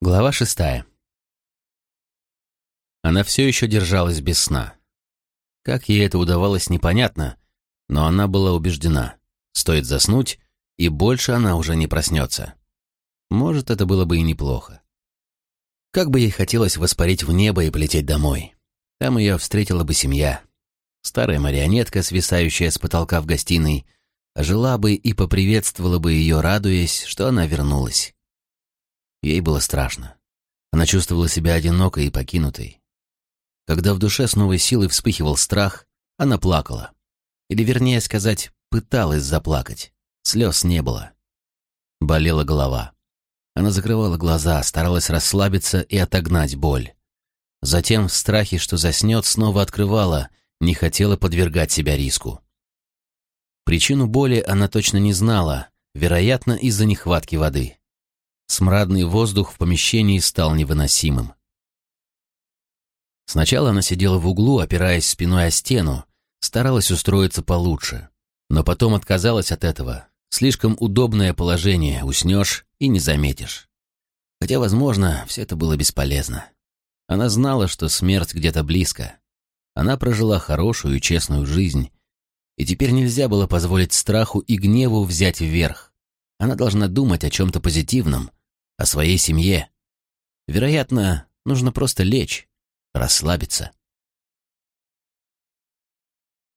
Глава шестая. Она все еще держалась без сна. Как ей это удавалось, непонятно, но она была убеждена. Стоит заснуть, и больше она уже не проснется. Может, это было бы и неплохо. Как бы ей хотелось воспарить в небо и полететь домой. Там ее встретила бы семья. Старая марионетка, свисающая с потолка в гостиной, жила бы и поприветствовала бы ее, радуясь, что она вернулась. Ей было страшно. Она чувствовала себя одинокой и покинутой. Когда в душе с новой силой вспыхивал страх, она плакала. Или, вернее сказать, пыталась заплакать. Слез не было. Болела голова. Она закрывала глаза, старалась расслабиться и отогнать боль. Затем, в страхе, что заснет, снова открывала, не хотела подвергать себя риску. Причину боли она точно не знала, вероятно, из-за нехватки воды. Смрадный воздух в помещении стал невыносимым. Сначала она сидела в углу, опираясь спиной о стену, старалась устроиться получше, но потом отказалась от этого. Слишком удобное положение, уснешь и не заметишь. Хотя, возможно, все это было бесполезно. Она знала, что смерть где-то близко. Она прожила хорошую и честную жизнь, и теперь нельзя было позволить страху и гневу взять вверх. Она должна думать о чем-то позитивном, о своей семье. Вероятно, нужно просто лечь, расслабиться.